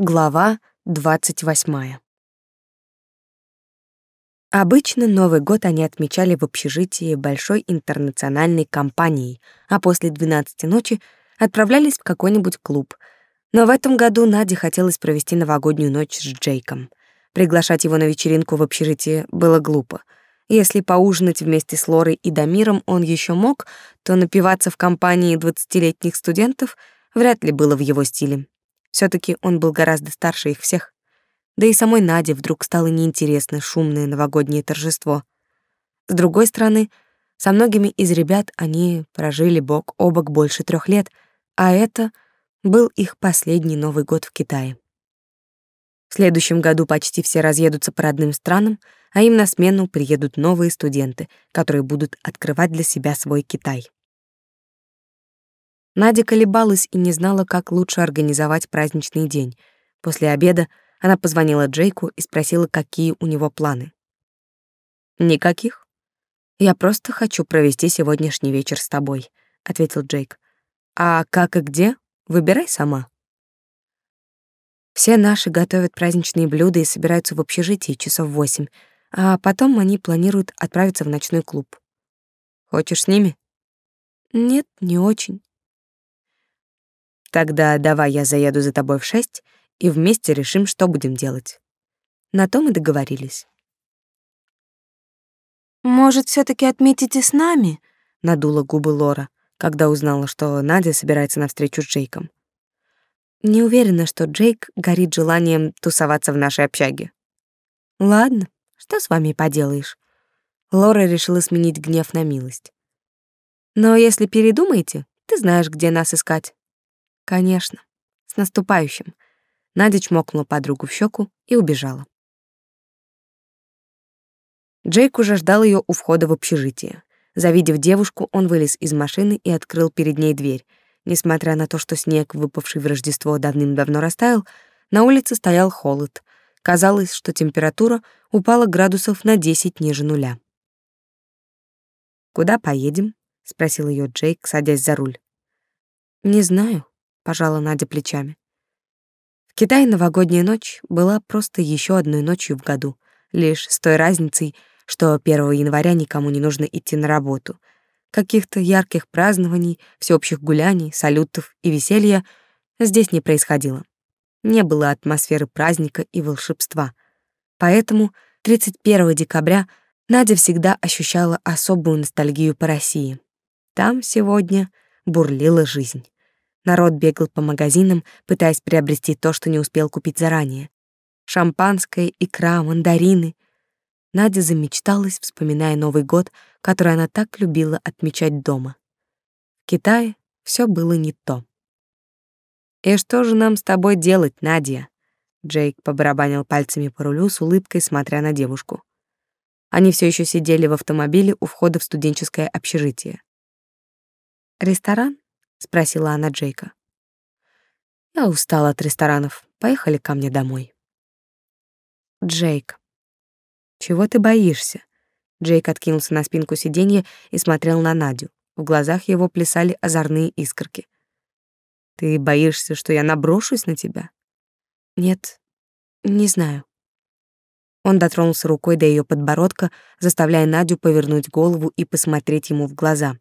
Глава двадцать восьмая. Обычно Новый год они отмечали в общежитии большой интернациональной компанией, а после 12 ночи отправлялись в какой-нибудь клуб. Но в этом году Наде хотелось провести новогоднюю ночь с Джейком. Приглашать его на вечеринку в общежитие было глупо. Если поужинать вместе с Лорой и Дамиром он еще мог, то напиваться в компании двадцатилетних студентов вряд ли было в его стиле все таки он был гораздо старше их всех. Да и самой Наде вдруг стало неинтересно шумное новогоднее торжество. С другой стороны, со многими из ребят они прожили бок о бок больше трех лет, а это был их последний Новый год в Китае. В следующем году почти все разъедутся по родным странам, а им на смену приедут новые студенты, которые будут открывать для себя свой Китай. Надя колебалась и не знала, как лучше организовать праздничный день. После обеда она позвонила Джейку и спросила, какие у него планы. «Никаких. Я просто хочу провести сегодняшний вечер с тобой», — ответил Джейк. «А как и где? Выбирай сама». Все наши готовят праздничные блюда и собираются в общежитии часов восемь, а потом они планируют отправиться в ночной клуб. Хочешь с ними? Нет, не очень. Тогда давай я заеду за тобой в шесть, и вместе решим, что будем делать. На том и договорились. Может, все таки отметите с нами? надула губы Лора, когда узнала, что Надя собирается на встречу с Джейком. Не уверена, что Джейк горит желанием тусоваться в нашей общаге. Ладно, что с вами поделаешь? Лора решила сменить гнев на милость. Но если передумаете, ты знаешь, где нас искать. Конечно. С наступающим. Надя чмокнула подругу в щеку и убежала. Джейк уже ждал ее у входа в общежитие. Завидев девушку, он вылез из машины и открыл перед ней дверь. Несмотря на то, что снег, выпавший в Рождество, давным-давно растаял, на улице стоял холод. Казалось, что температура упала градусов на 10 ниже нуля. «Куда поедем?» — спросил ее Джейк, садясь за руль. «Не знаю», пожала Надя плечами. В Китае новогодняя ночь была просто еще одной ночью в году, лишь с той разницей, что 1 января никому не нужно идти на работу. Каких-то ярких празднований, всеобщих гуляний, салютов и веселья здесь не происходило. Не было атмосферы праздника и волшебства. Поэтому 31 декабря Надя всегда ощущала особую ностальгию по России. Там сегодня бурлила жизнь. Народ бегал по магазинам, пытаясь приобрести то, что не успел купить заранее. Шампанское, икра, мандарины. Надя замечталась, вспоминая Новый год, который она так любила отмечать дома. В Китае все было не то. «И что же нам с тобой делать, Надя?» Джейк побарабанил пальцами по рулю с улыбкой, смотря на девушку. Они все еще сидели в автомобиле у входа в студенческое общежитие. «Ресторан?» Спросила она Джейка. Я устала от ресторанов. Поехали ко мне домой. Джейк. Чего ты боишься? Джейк откинулся на спинку сиденья и смотрел на Надю. В глазах его плясали озорные искорки. Ты боишься, что я наброшусь на тебя? Нет, не знаю. Он дотронулся рукой до ее подбородка, заставляя Надю повернуть голову и посмотреть ему в глаза.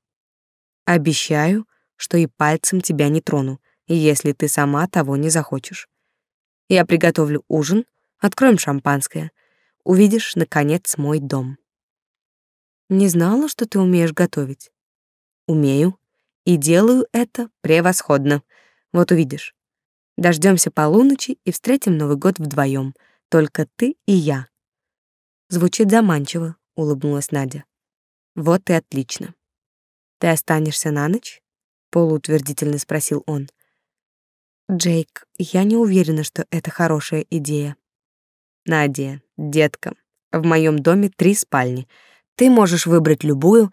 Обещаю, что и пальцем тебя не трону, если ты сама того не захочешь. Я приготовлю ужин, откроем шампанское. Увидишь, наконец, мой дом. Не знала, что ты умеешь готовить. Умею. И делаю это превосходно. Вот увидишь. Дождемся полуночи и встретим Новый год вдвоем, только ты и я. Звучит заманчиво, улыбнулась Надя. Вот и отлично. Ты останешься на ночь? Полуутвердительно спросил он. Джейк, я не уверена, что это хорошая идея. Надя, детка, в моем доме три спальни. Ты можешь выбрать любую,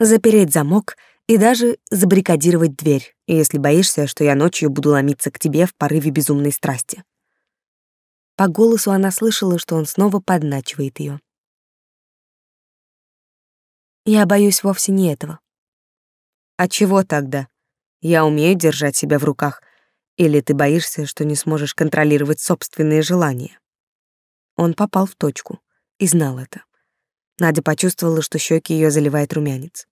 запереть замок и даже забаррикадировать дверь, если боишься, что я ночью буду ломиться к тебе в порыве безумной страсти. По голосу она слышала, что он снова подначивает ее. Я боюсь вовсе не этого. А чего тогда? Я умею держать себя в руках. Или ты боишься, что не сможешь контролировать собственные желания? Он попал в точку и знал это. Надя почувствовала, что щеки ее заливает румянец.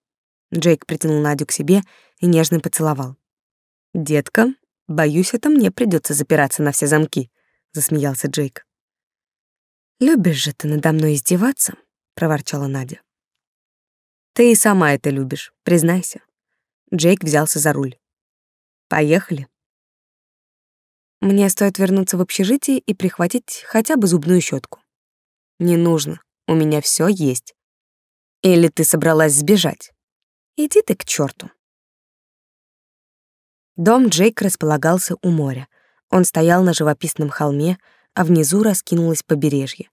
Джейк притянул Надю к себе и нежно поцеловал. «Детка, боюсь, это мне придется запираться на все замки», — засмеялся Джейк. «Любишь же ты надо мной издеваться?» — проворчала Надя. «Ты и сама это любишь, признайся». Джейк взялся за руль. «Поехали». «Мне стоит вернуться в общежитие и прихватить хотя бы зубную щетку. «Не нужно, у меня все есть». «Или ты собралась сбежать?» «Иди ты к черту. Дом Джейк располагался у моря. Он стоял на живописном холме, а внизу раскинулось побережье.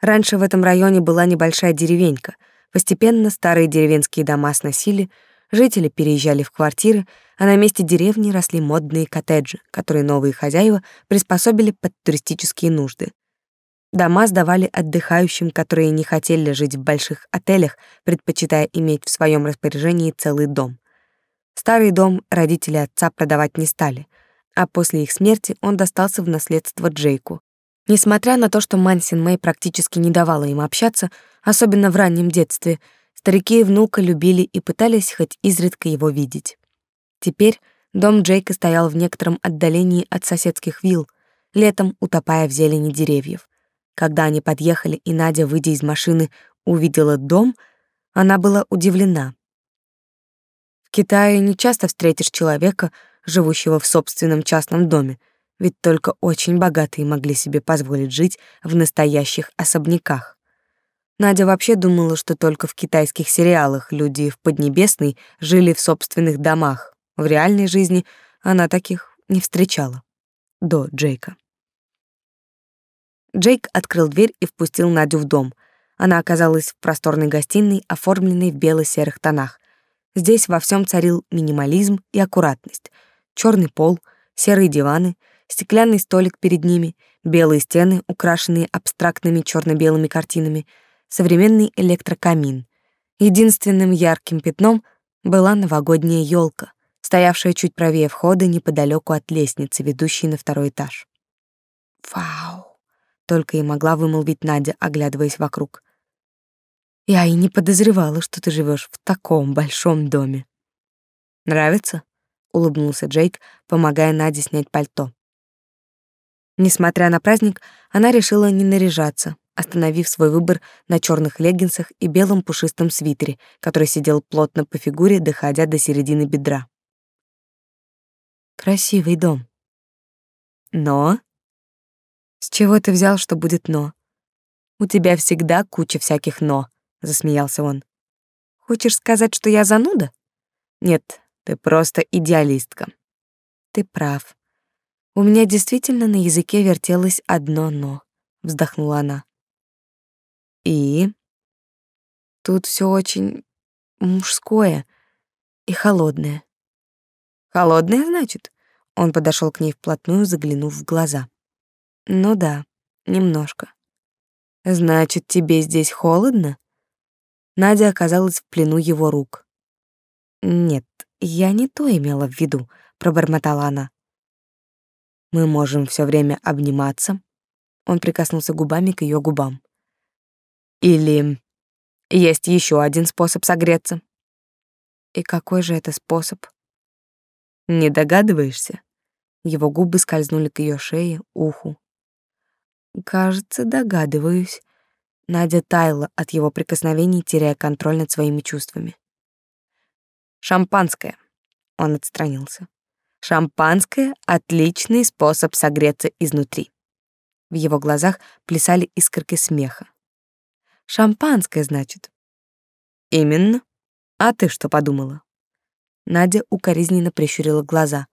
Раньше в этом районе была небольшая деревенька. Постепенно старые деревенские дома сносили, жители переезжали в квартиры, а на месте деревни росли модные коттеджи, которые новые хозяева приспособили под туристические нужды. Дома сдавали отдыхающим, которые не хотели жить в больших отелях, предпочитая иметь в своем распоряжении целый дом. Старый дом родители отца продавать не стали, а после их смерти он достался в наследство Джейку. Несмотря на то, что Мансин Мэй практически не давала им общаться, особенно в раннем детстве, старики и внука любили и пытались хоть изредка его видеть. Теперь дом Джейка стоял в некотором отдалении от соседских вилл, летом утопая в зелени деревьев. Когда они подъехали, и Надя, выйдя из машины, увидела дом, она была удивлена. Китае не часто встретишь человека, живущего в собственном частном доме, ведь только очень богатые могли себе позволить жить в настоящих особняках. Надя вообще думала, что только в китайских сериалах люди в Поднебесной жили в собственных домах. В реальной жизни она таких не встречала. До Джейка. Джейк открыл дверь и впустил Надю в дом. Она оказалась в просторной гостиной, оформленной в бело-серых тонах. Здесь во всем царил минимализм и аккуратность. Черный пол, серые диваны, стеклянный столик перед ними, белые стены, украшенные абстрактными черно белыми картинами, современный электрокамин. Единственным ярким пятном была новогодняя елка, стоявшая чуть правее входа неподалеку от лестницы, ведущей на второй этаж. «Вау!» — только и могла вымолвить Надя, оглядываясь вокруг. Я и не подозревала, что ты живешь в таком большом доме. Нравится? улыбнулся Джейк, помогая Наде снять пальто. Несмотря на праздник, она решила не наряжаться, остановив свой выбор на черных леггинсах и белом пушистом свитере, который сидел плотно по фигуре, доходя до середины бедра. Красивый дом. Но С чего ты взял, что будет но? У тебя всегда куча всяких но засмеялся он. Хочешь сказать, что я зануда? Нет, ты просто идеалистка. Ты прав. У меня действительно на языке вертелось одно но, вздохнула она. И тут все очень мужское и холодное. Холодное, значит? Он подошел к ней вплотную, заглянув в глаза. Ну да, немножко. Значит, тебе здесь холодно? Надя оказалась в плену его рук. «Нет, я не то имела в виду», — пробормотала она. «Мы можем все время обниматься». Он прикоснулся губами к ее губам. «Или есть еще один способ согреться». «И какой же это способ?» «Не догадываешься?» Его губы скользнули к ее шее, уху. «Кажется, догадываюсь», Надя таяла от его прикосновений, теряя контроль над своими чувствами. «Шампанское». Он отстранился. «Шампанское — отличный способ согреться изнутри». В его глазах плясали искорки смеха. «Шампанское, значит?» «Именно. А ты что подумала?» Надя укоризненно прищурила глаза.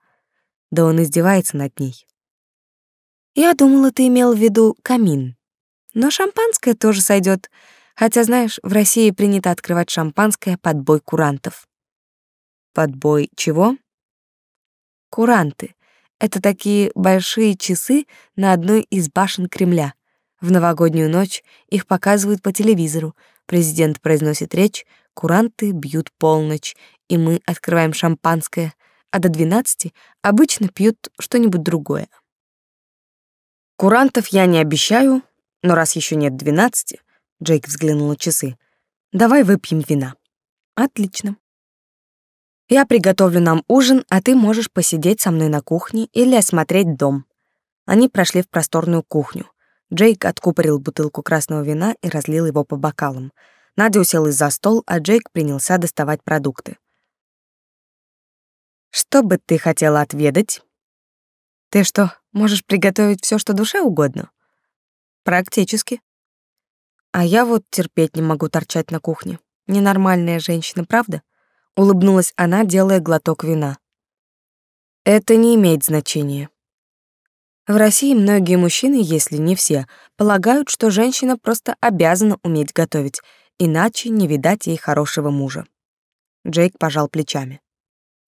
Да он издевается над ней. «Я думала, ты имел в виду камин», но шампанское тоже сойдет. Хотя, знаешь, в России принято открывать шампанское под бой курантов. Под бой чего? Куранты. Это такие большие часы на одной из башен Кремля. В новогоднюю ночь их показывают по телевизору. Президент произносит речь, куранты бьют полночь, и мы открываем шампанское. а до 12 обычно пьют что-нибудь другое. Курантов я не обещаю, но раз еще нет 12, Джейк взглянул на часы. Давай выпьем вина. Отлично. Я приготовлю нам ужин, а ты можешь посидеть со мной на кухне или осмотреть дом. Они прошли в просторную кухню. Джейк откупорил бутылку красного вина и разлил его по бокалам. Надя уселась за стол, а Джейк принялся доставать продукты. «Что бы ты хотела отведать?» «Ты что, можешь приготовить все, что душе угодно?» «Практически». «А я вот терпеть не могу торчать на кухне. Ненормальная женщина, правда?» Улыбнулась она, делая глоток вина. «Это не имеет значения. В России многие мужчины, если не все, полагают, что женщина просто обязана уметь готовить, иначе не видать ей хорошего мужа. Джейк пожал плечами.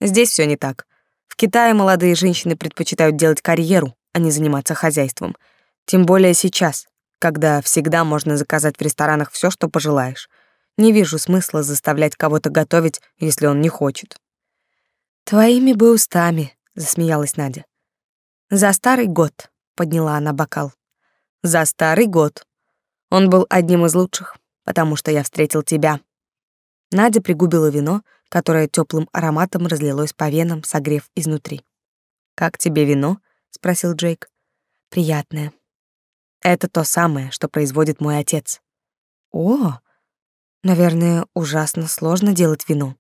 Здесь все не так. В Китае молодые женщины предпочитают делать карьеру, а не заниматься хозяйством. Тем более сейчас, когда всегда можно заказать в ресторанах все, что пожелаешь. Не вижу смысла заставлять кого-то готовить, если он не хочет. Твоими бы устами, засмеялась Надя. За старый год, подняла она бокал. За старый год. Он был одним из лучших, потому что я встретил тебя. Надя пригубила вино, которое теплым ароматом разлилось по венам, согрев изнутри. Как тебе вино? спросил Джейк. Приятное. Это то самое, что производит мой отец. О, наверное, ужасно сложно делать вино.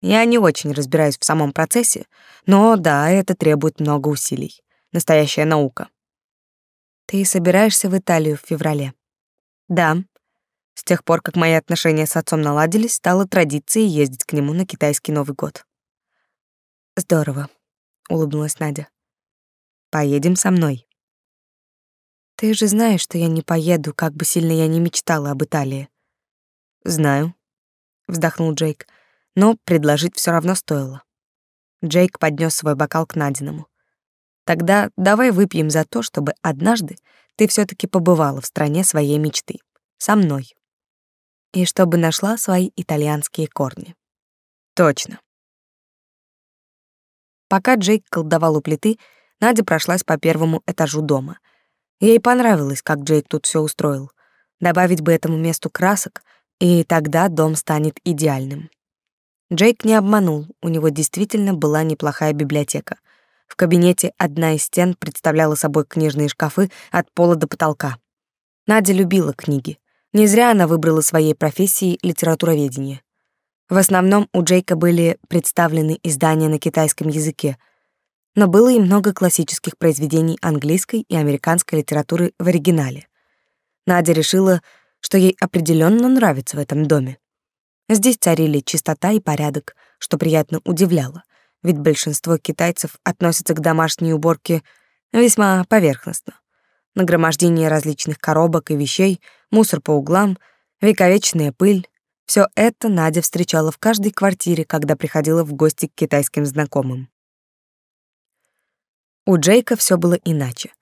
Я не очень разбираюсь в самом процессе, но да, это требует много усилий. Настоящая наука. Ты собираешься в Италию в феврале? Да. С тех пор, как мои отношения с отцом наладились, стало традицией ездить к нему на китайский Новый год. Здорово, улыбнулась Надя. Поедем со мной. Ты же знаешь, что я не поеду, как бы сильно я не мечтала об Италии. Знаю, вздохнул Джейк но предложить все равно стоило. Джейк поднес свой бокал к Надиному. Тогда давай выпьем за то, чтобы однажды ты все таки побывала в стране своей мечты. Со мной. И чтобы нашла свои итальянские корни. Точно. Пока Джейк колдовал у плиты, Надя прошлась по первому этажу дома. Ей понравилось, как Джейк тут все устроил. Добавить бы этому месту красок, и тогда дом станет идеальным. Джейк не обманул, у него действительно была неплохая библиотека. В кабинете одна из стен представляла собой книжные шкафы от пола до потолка. Надя любила книги. Не зря она выбрала своей профессией литературоведение. В основном у Джейка были представлены издания на китайском языке, но было и много классических произведений английской и американской литературы в оригинале. Надя решила, что ей определенно нравится в этом доме. Здесь царили чистота и порядок, что приятно удивляло, ведь большинство китайцев относятся к домашней уборке весьма поверхностно. Нагромождение различных коробок и вещей, мусор по углам, вековечная пыль — все это Надя встречала в каждой квартире, когда приходила в гости к китайским знакомым. У Джейка все было иначе.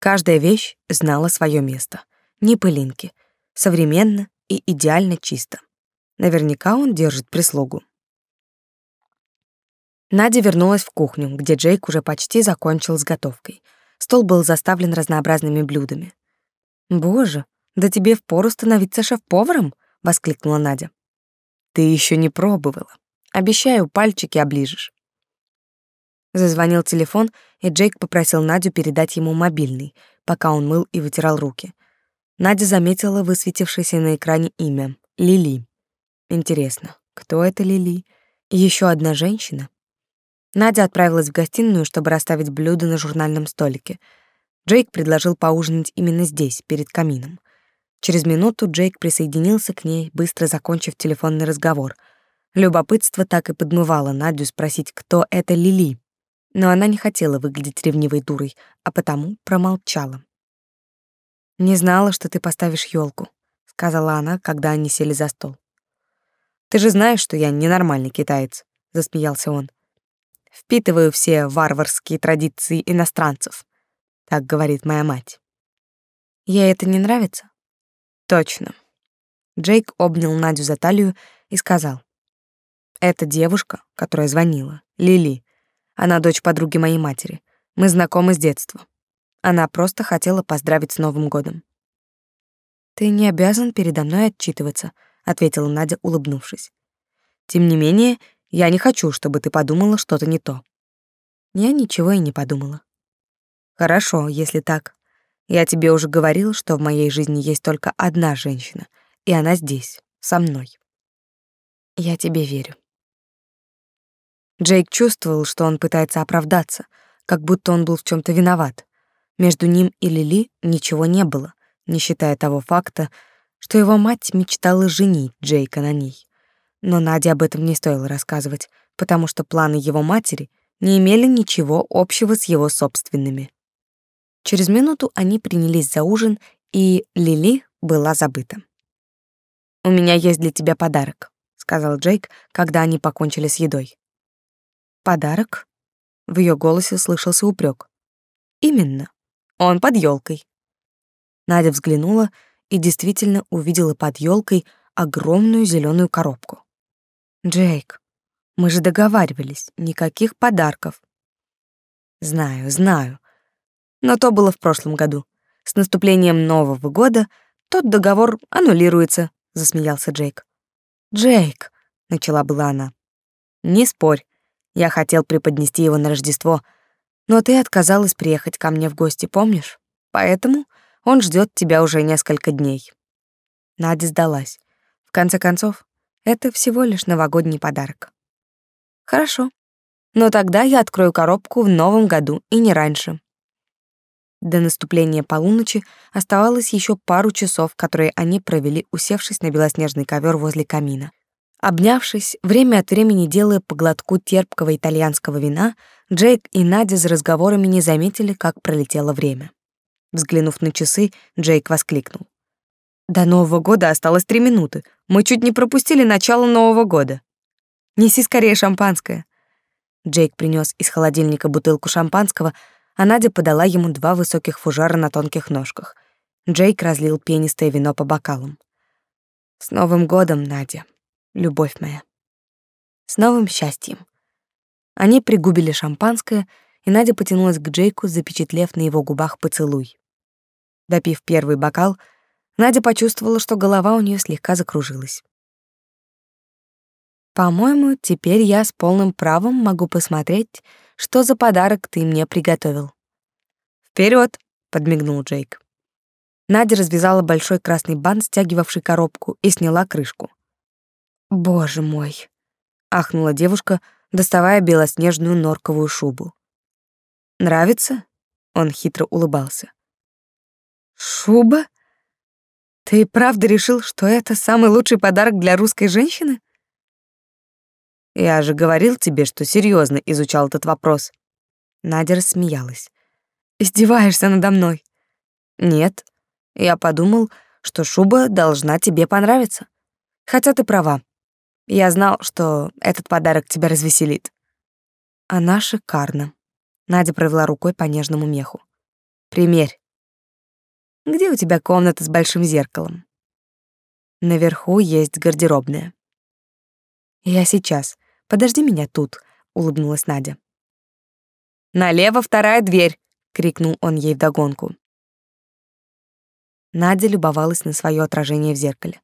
Каждая вещь знала свое место. Ни пылинки. Современно и идеально чисто. Наверняка он держит прислугу. Надя вернулась в кухню, где Джейк уже почти закончил с готовкой. Стол был заставлен разнообразными блюдами. «Боже, да тебе впору становиться шеф-поваром!» — воскликнула Надя. «Ты еще не пробовала. Обещаю, пальчики оближешь». Зазвонил телефон, и Джейк попросил Надю передать ему мобильный, пока он мыл и вытирал руки. Надя заметила высветившееся на экране имя — Лили. Интересно, кто это Лили? Еще одна женщина? Надя отправилась в гостиную, чтобы расставить блюда на журнальном столике. Джейк предложил поужинать именно здесь, перед камином. Через минуту Джейк присоединился к ней, быстро закончив телефонный разговор. Любопытство так и подмывало Надю спросить, кто это Лили. Но она не хотела выглядеть ревнивой дурой, а потому промолчала. «Не знала, что ты поставишь елку, сказала она, когда они сели за стол. Ты же знаешь, что я ненормальный китаец, засмеялся он. Впитываю все варварские традиции иностранцев. Так говорит моя мать. Ей это не нравится? Точно. Джейк обнял Надю за талию и сказал: Эта девушка, которая звонила, Лили, она дочь подруги моей матери. Мы знакомы с детства. Она просто хотела поздравить с Новым годом. Ты не обязан передо мной отчитываться, ответила Надя, улыбнувшись. Тем не менее, я не хочу, чтобы ты подумала что-то не то. Я ничего и не подумала. Хорошо, если так. Я тебе уже говорил, что в моей жизни есть только одна женщина, и она здесь, со мной. Я тебе верю. Джейк чувствовал, что он пытается оправдаться, как будто он был в чем то виноват. Между ним и Лили ничего не было, не считая того факта, что его мать мечтала женить Джейка на ней. Но Наде об этом не стоило рассказывать, потому что планы его матери не имели ничего общего с его собственными. Через минуту они принялись за ужин, и Лили была забыта. «У меня есть для тебя подарок», — сказал Джейк, когда они покончили с едой. «Подарок?» В ее голосе слышался упрек. «Именно. Он под елкой. Надя взглянула и действительно увидела под елкой огромную зеленую коробку. «Джейк, мы же договаривались, никаких подарков». «Знаю, знаю. Но то было в прошлом году. С наступлением Нового года тот договор аннулируется, засмеялся Джейк. Джейк, начала была она. Не спорь. Я хотел преподнести его на Рождество, но ты отказалась приехать ко мне в гости, помнишь? Поэтому он ждет тебя уже несколько дней. Надя сдалась. В конце концов, это всего лишь новогодний подарок. Хорошо. Но тогда я открою коробку в новом году и не раньше. До наступления полуночи оставалось еще пару часов, которые они провели, усевшись на белоснежный ковер возле камина. Обнявшись, время от времени делая по глотку терпкого итальянского вина, Джейк и Надя за разговорами не заметили, как пролетело время. Взглянув на часы, Джейк воскликнул. «До Нового года осталось три минуты. Мы чуть не пропустили начало Нового года. Неси скорее шампанское». Джейк принес из холодильника бутылку шампанского, а Надя подала ему два высоких фужара на тонких ножках. Джейк разлил пенистое вино по бокалам. «С Новым годом, Надя, любовь моя! С новым счастьем!» Они пригубили шампанское, и Надя потянулась к Джейку, запечатлев на его губах поцелуй. Допив первый бокал, Надя почувствовала, что голова у нее слегка закружилась. По-моему, теперь я с полным правом могу посмотреть, что за подарок ты мне приготовил. Вперед, подмигнул Джейк. Надя развязала большой красный бант, стягивавший коробку, и сняла крышку. Боже мой, ахнула девушка, доставая белоснежную норковую шубу. Нравится? Он хитро улыбался. Шуба? Ты правда решил, что это самый лучший подарок для русской женщины? Я же говорил тебе, что серьезно изучал этот вопрос. Надя рассмеялась. Издеваешься надо мной? Нет. Я подумал, что шуба должна тебе понравиться. Хотя ты права. Я знал, что этот подарок тебя развеселит. Она шикарна. Надя провела рукой по нежному меху. Примерь. Где у тебя комната с большим зеркалом? Наверху есть гардеробная. Я сейчас. Подожди меня тут, улыбнулась Надя. Налево вторая дверь, крикнул он ей вдогонку. Надя любовалась на свое отражение в зеркале.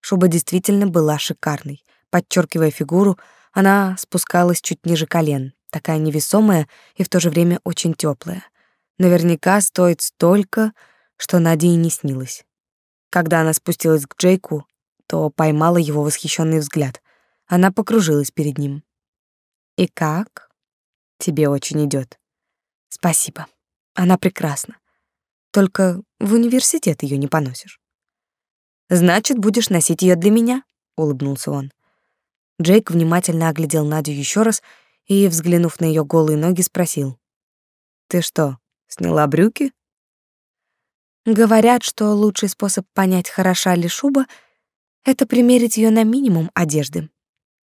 Шуба действительно была шикарной. Подчеркивая фигуру, она спускалась чуть ниже колен, такая невесомая и в то же время очень теплая. Наверняка стоит столько, что Наде и не снилось. Когда она спустилась к Джейку, то поймала его восхищенный взгляд. Она покружилась перед ним. «И как?» «Тебе очень идет. «Спасибо. Она прекрасна. Только в университет ее не поносишь». «Значит, будешь носить ее для меня?» — улыбнулся он. Джейк внимательно оглядел Надю еще раз и, взглянув на ее голые ноги, спросил. «Ты что, сняла брюки?» Говорят, что лучший способ понять, хороша ли шуба, это примерить ее на минимум одежды.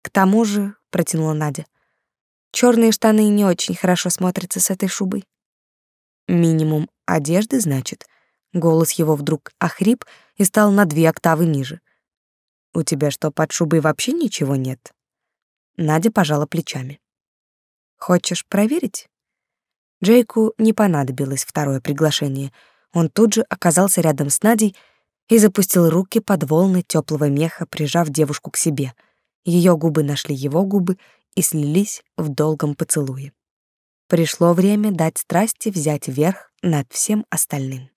К тому же, протянула Надя, черные штаны не очень хорошо смотрятся с этой шубой. Минимум одежды, значит. Голос его вдруг охрип и стал на две октавы ниже. У тебя что, под шубой вообще ничего нет? Надя пожала плечами. Хочешь проверить? Джейку не понадобилось второе приглашение. Он тут же оказался рядом с Надей и запустил руки под волны теплого меха, прижав девушку к себе. Ее губы нашли его губы и слились в долгом поцелуе. Пришло время дать страсти взять верх над всем остальным.